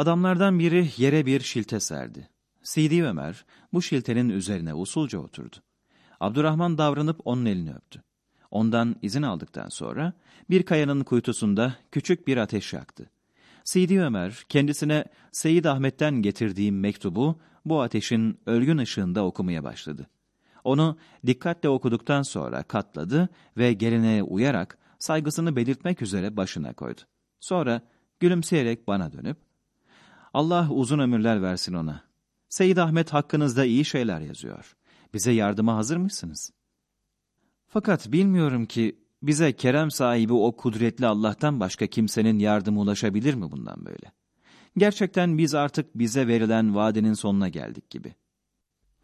Adamlardan biri yere bir şilte serdi. Sidi Ömer bu şiltenin üzerine usulca oturdu. Abdurrahman davranıp onun elini öptü. Ondan izin aldıktan sonra bir kayanın kuytusunda küçük bir ateş yaktı. Sidi Ömer kendisine Seyyid Ahmet'ten getirdiğim mektubu bu ateşin ölgün ışığında okumaya başladı. Onu dikkatle okuduktan sonra katladı ve geleneğe uyarak saygısını belirtmek üzere başına koydu. Sonra gülümseyerek bana dönüp, Allah uzun ömürler versin ona. Seyyid Ahmet hakkınızda iyi şeyler yazıyor. Bize yardıma hazır mısınız? Fakat bilmiyorum ki bize kerem sahibi o kudretli Allah'tan başka kimsenin yardımı ulaşabilir mi bundan böyle? Gerçekten biz artık bize verilen vadenin sonuna geldik gibi.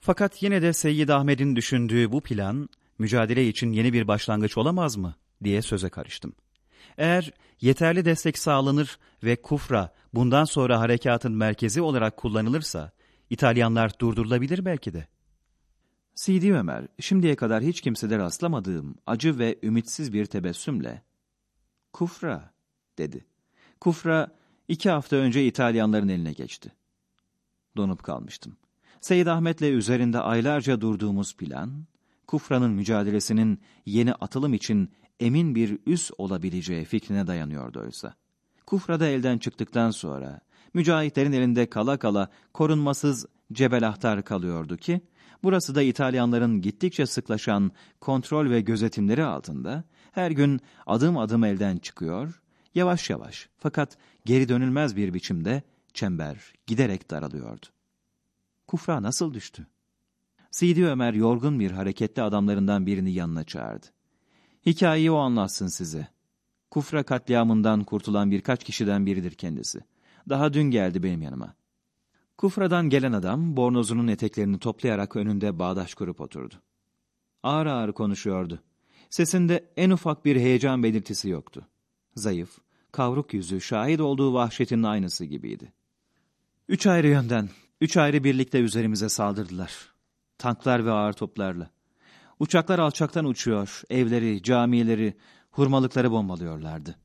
Fakat yine de Seyyid Ahmet'in düşündüğü bu plan, mücadele için yeni bir başlangıç olamaz mı? diye söze karıştım. Eğer yeterli destek sağlanır ve Kufra bundan sonra harekatın merkezi olarak kullanılırsa, İtalyanlar durdurulabilir belki de. Sidi Ömer, şimdiye kadar hiç kimsede rastlamadığım acı ve ümitsiz bir tebessümle, Kufra, dedi. Kufra, iki hafta önce İtalyanların eline geçti. Donup kalmıştım. Seyyid Ahmet'le üzerinde aylarca durduğumuz plan, Kufra'nın mücadelesinin yeni atılım için emin bir üs olabileceği fikrine dayanıyordu oysa. Kufra'da elden çıktıktan sonra, mücahitlerin elinde kala kala korunmasız Cebel Ahtar kalıyordu ki, burası da İtalyanların gittikçe sıklaşan kontrol ve gözetimleri altında, her gün adım adım elden çıkıyor, yavaş yavaş fakat geri dönülmez bir biçimde çember giderek daralıyordu. Kufra nasıl düştü? Sidi Ömer yorgun bir hareketli adamlarından birini yanına çağırdı. Hikayeyi o anlatsın size. Kufra katliamından kurtulan birkaç kişiden biridir kendisi. Daha dün geldi benim yanıma. Kufra'dan gelen adam bornozunun eteklerini toplayarak önünde bağdaş kurup oturdu. Ağır ağır konuşuyordu. Sesinde en ufak bir heyecan belirtisi yoktu. Zayıf, kavruk yüzü şahit olduğu vahşetin aynısı gibiydi. Üç ayrı yönden, üç ayrı birlikte üzerimize saldırdılar. Tanklar ve ağır toplarla. Uçaklar alçaktan uçuyor, evleri, camileri, hurmalıkları bombalıyorlardı.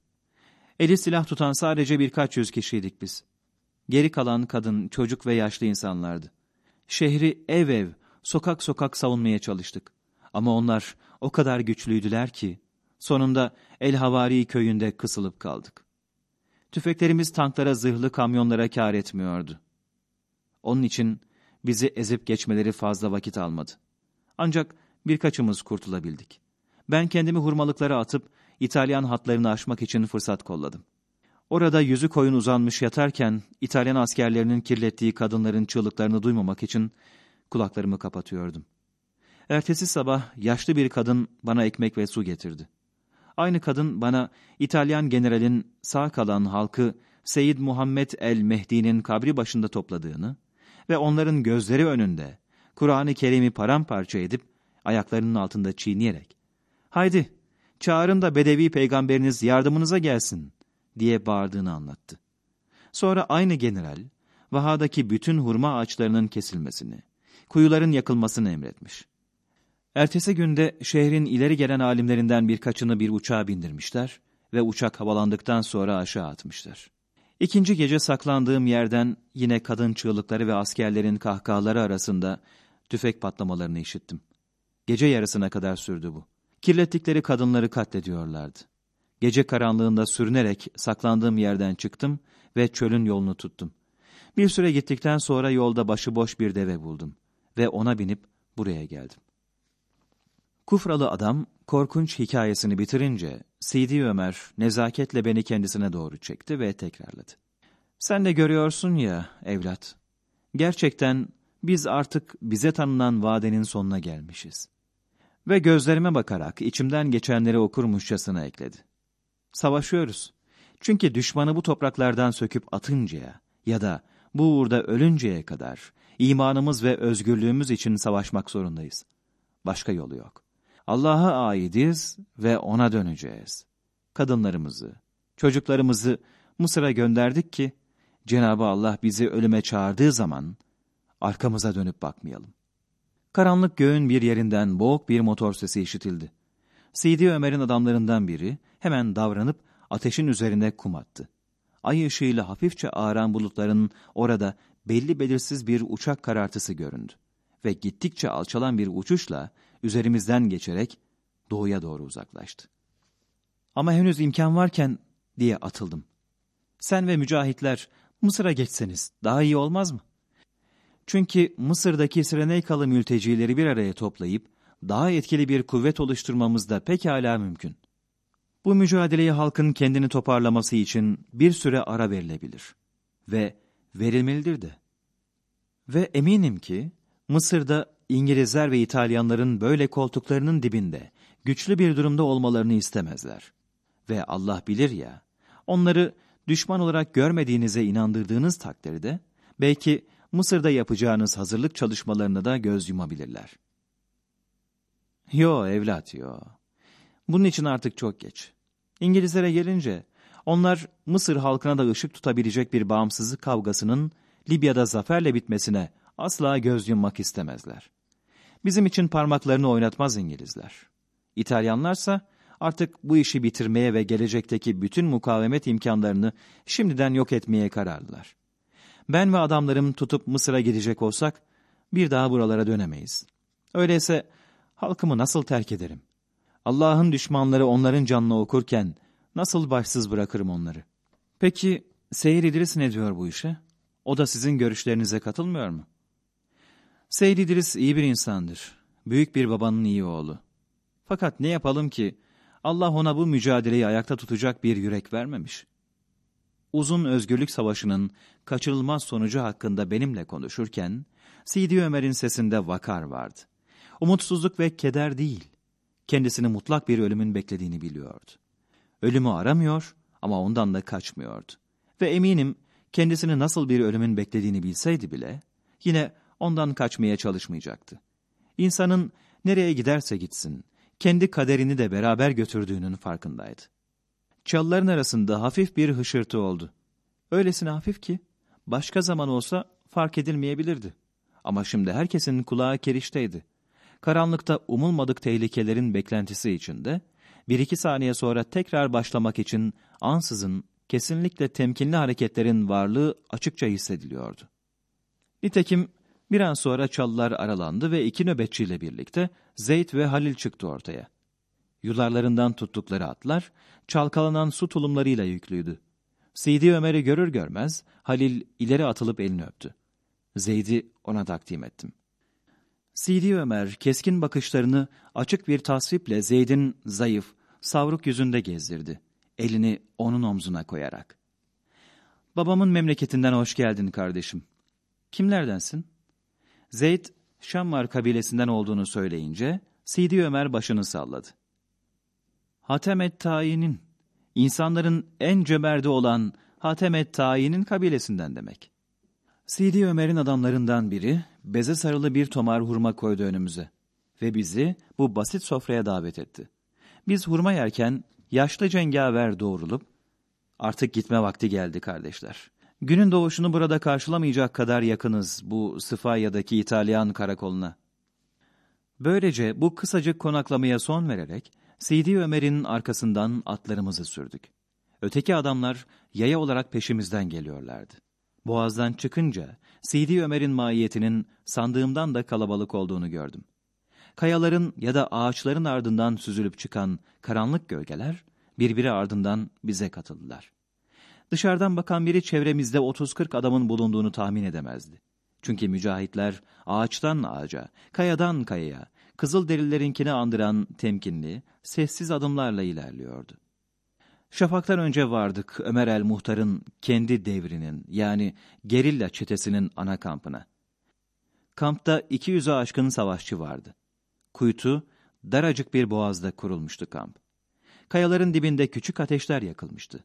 Eli silah tutan sadece birkaç yüz kişiydik biz. Geri kalan kadın, çocuk ve yaşlı insanlardı. Şehri ev ev, sokak sokak savunmaya çalıştık. Ama onlar o kadar güçlüydüler ki, sonunda El Havari köyünde kısılıp kaldık. Tüfeklerimiz tanklara, zırhlı kamyonlara kar etmiyordu. Onun için bizi ezip geçmeleri fazla vakit almadı. Ancak birkaçımız kurtulabildik. Ben kendimi hurmalıklara atıp İtalyan hatlarını aşmak için fırsat kolladım. Orada yüzü koyun uzanmış yatarken İtalyan askerlerinin kirlettiği kadınların çığlıklarını duymamak için kulaklarımı kapatıyordum. Ertesi sabah yaşlı bir kadın bana ekmek ve su getirdi. Aynı kadın bana İtalyan generalin sağ kalan halkı Seyyid Muhammed el-Mehdi'nin kabri başında topladığını ve onların gözleri önünde Kur'an-ı Kerim'i paramparça edip ayaklarının altında çiğneyerek ''Haydi, çağırın da Bedevi peygamberiniz yardımınıza gelsin.'' diye bağırdığını anlattı. Sonra aynı general, Vaha'daki bütün hurma ağaçlarının kesilmesini, kuyuların yakılmasını emretmiş. Ertesi günde şehrin ileri gelen alimlerinden birkaçını bir uçağa bindirmişler ve uçak havalandıktan sonra aşağı atmışlar. İkinci gece saklandığım yerden yine kadın çığlıkları ve askerlerin kahkahaları arasında tüfek patlamalarını işittim. Gece yarısına kadar sürdü bu. Kirlettikleri kadınları katlediyorlardı. Gece karanlığında sürünerek saklandığım yerden çıktım ve çölün yolunu tuttum. Bir süre gittikten sonra yolda başıboş bir deve buldum ve ona binip buraya geldim. Kufralı adam korkunç hikayesini bitirince Sidi Ömer nezaketle beni kendisine doğru çekti ve tekrarladı. Sen de görüyorsun ya evlat, gerçekten biz artık bize tanınan vadenin sonuna gelmişiz. Ve gözlerime bakarak içimden geçenleri okurmuşçasına ekledi. Savaşıyoruz. Çünkü düşmanı bu topraklardan söküp atıncaya ya da bu uğurda ölünceye kadar imanımız ve özgürlüğümüz için savaşmak zorundayız. Başka yolu yok. Allah'a aidiz ve O'na döneceğiz. Kadınlarımızı, çocuklarımızı Mısır'a gönderdik ki, Cenab-ı Allah bizi ölüme çağırdığı zaman arkamıza dönüp bakmayalım. Karanlık göğün bir yerinden boğuk bir motor sesi işitildi. Sidi Ömer'in adamlarından biri hemen davranıp ateşin üzerine kum attı. ay ışığıyla hafifçe ağaran bulutların orada belli belirsiz bir uçak karartısı göründü. Ve gittikçe alçalan bir uçuşla üzerimizden geçerek doğuya doğru uzaklaştı. Ama henüz imkan varken diye atıldım. Sen ve mücahitler Mısır'a geçseniz daha iyi olmaz mı? Çünkü Mısır'daki Sireneykalı mültecileri bir araya toplayıp daha etkili bir kuvvet oluşturmamız da pekala mümkün. Bu mücadeleyi halkın kendini toparlaması için bir süre ara verilebilir. Ve verilmelidir de. Ve eminim ki Mısır'da İngilizler ve İtalyanların böyle koltuklarının dibinde güçlü bir durumda olmalarını istemezler. Ve Allah bilir ya, onları düşman olarak görmediğinize inandırdığınız takdirde belki Mısır'da yapacağınız hazırlık çalışmalarına da göz yumabilirler. Yo evlat yo. Bunun için artık çok geç. İngilizlere gelince onlar Mısır halkına da ışık tutabilecek bir bağımsızlık kavgasının Libya'da zaferle bitmesine asla göz yummak istemezler. Bizim için parmaklarını oynatmaz İngilizler. İtalyanlarsa artık bu işi bitirmeye ve gelecekteki bütün mukavemet imkanlarını şimdiden yok etmeye kararlılar. Ben ve adamlarım tutup Mısır'a gidecek olsak bir daha buralara dönemeyiz. Öyleyse halkımı nasıl terk ederim? Allah'ın düşmanları onların canını okurken nasıl başsız bırakırım onları? Peki Seyir İdris ne diyor bu işe? O da sizin görüşlerinize katılmıyor mu? Seyir İdris iyi bir insandır. Büyük bir babanın iyi oğlu. Fakat ne yapalım ki Allah ona bu mücadeleyi ayakta tutacak bir yürek vermemiş. Uzun özgürlük savaşının kaçırılmaz sonucu hakkında benimle konuşurken, Sidi Ömer'in sesinde vakar vardı. Umutsuzluk ve keder değil, kendisini mutlak bir ölümün beklediğini biliyordu. Ölümü aramıyor ama ondan da kaçmıyordu. Ve eminim kendisini nasıl bir ölümün beklediğini bilseydi bile, yine ondan kaçmaya çalışmayacaktı. İnsanın nereye giderse gitsin, kendi kaderini de beraber götürdüğünün farkındaydı. Çalıların arasında hafif bir hışırtı oldu. Öylesine hafif ki, başka zaman olsa fark edilmeyebilirdi. Ama şimdi herkesin kulağı kerişteydi. Karanlıkta umulmadık tehlikelerin beklentisi içinde, bir iki saniye sonra tekrar başlamak için ansızın, kesinlikle temkinli hareketlerin varlığı açıkça hissediliyordu. Nitekim bir an sonra çalılar aralandı ve iki nöbetçiyle birlikte Zeyd ve Halil çıktı ortaya. Yularlarından tuttukları atlar, çalkalanan su tulumlarıyla yüklüydü. Sidi Ömer'i görür görmez Halil ileri atılıp elini öptü. Zeyd'i ona takdim ettim. Sidi Ömer keskin bakışlarını açık bir tasviple Zeyd'in zayıf, savruk yüzünde gezdirdi. Elini onun omzuna koyarak. Babamın memleketinden hoş geldin kardeşim. Kimlerdensin? Zeyd, Şammar kabilesinden olduğunu söyleyince Sidi Ömer başını salladı. Hatemet Tayin'in, insanların en cömerti olan Hatemet Tayin'in kabilesinden demek. Sidi Ömer'in adamlarından biri beze sarılı bir tomar hurma koydu önümüze ve bizi bu basit sofraya davet etti. Biz hurma yerken yaşlı cengaver doğrulup, artık gitme vakti geldi kardeşler. Günün doğuşunu burada karşılamayacak kadar yakınız bu Sıfaya'daki İtalyan karakoluna. Böylece bu kısacık konaklamaya son vererek Sidi Ömer'in arkasından atlarımızı sürdük. Öteki adamlar yaya olarak peşimizden geliyorlardı. Boğazdan çıkınca Sidi Ömer'in mahiyetinin sandığımdan da kalabalık olduğunu gördüm. Kayaların ya da ağaçların ardından süzülüp çıkan karanlık gölgeler birbiri ardından bize katıldılar. Dışarıdan bakan biri çevremizde 30-40 adamın bulunduğunu tahmin edemezdi. Çünkü mücahitler ağaçtan ağaca, kayadan kayaya, kızıl derilerinkini andıran temkinli, sessiz adımlarla ilerliyordu. Şafaktan önce vardık Ömer el Muhtar'ın kendi devrinin yani gerilla çetesinin ana kampına. Kampta 200'e aşkın savaşçı vardı. Kuytu, daracık bir boğazda kurulmuştu kamp. Kayaların dibinde küçük ateşler yakılmıştı.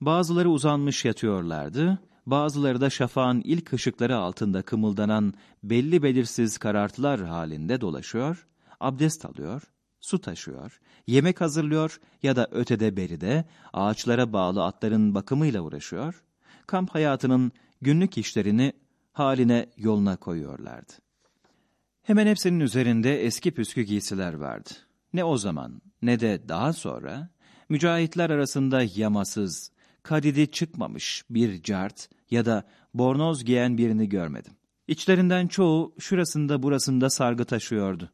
Bazıları uzanmış yatıyorlardı, bazıları da şafağın ilk ışıkları altında kımıldanan belli belirsiz karartılar halinde dolaşıyor, abdest alıyor, su taşıyor, yemek hazırlıyor ya da ötede beride ağaçlara bağlı atların bakımıyla uğraşıyor, kamp hayatının günlük işlerini haline yoluna koyuyorlardı. Hemen hepsinin üzerinde eski püskü giysiler vardı. Ne o zaman ne de daha sonra mücahitler arasında yamasız, kadidi çıkmamış bir cart ya da bornoz giyen birini görmedim. İçlerinden çoğu şurasında burasında sargı taşıyordu.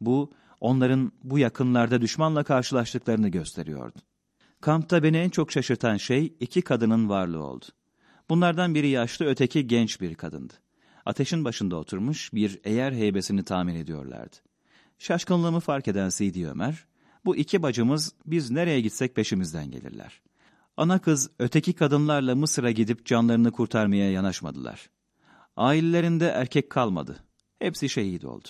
Bu, onların bu yakınlarda düşmanla karşılaştıklarını gösteriyordu. Kampta beni en çok şaşırtan şey iki kadının varlığı oldu. Bunlardan biri yaşlı, öteki genç bir kadındı. Ateşin başında oturmuş bir eğer heybesini tamir ediyorlardı. Şaşkınlığımı fark eden Sidi Ömer, bu iki bacımız biz nereye gitsek peşimizden gelirler. Ana kız öteki kadınlarla Mısır'a gidip canlarını kurtarmaya yanaşmadılar. Ailelerinde erkek kalmadı. Hepsi şehit oldu.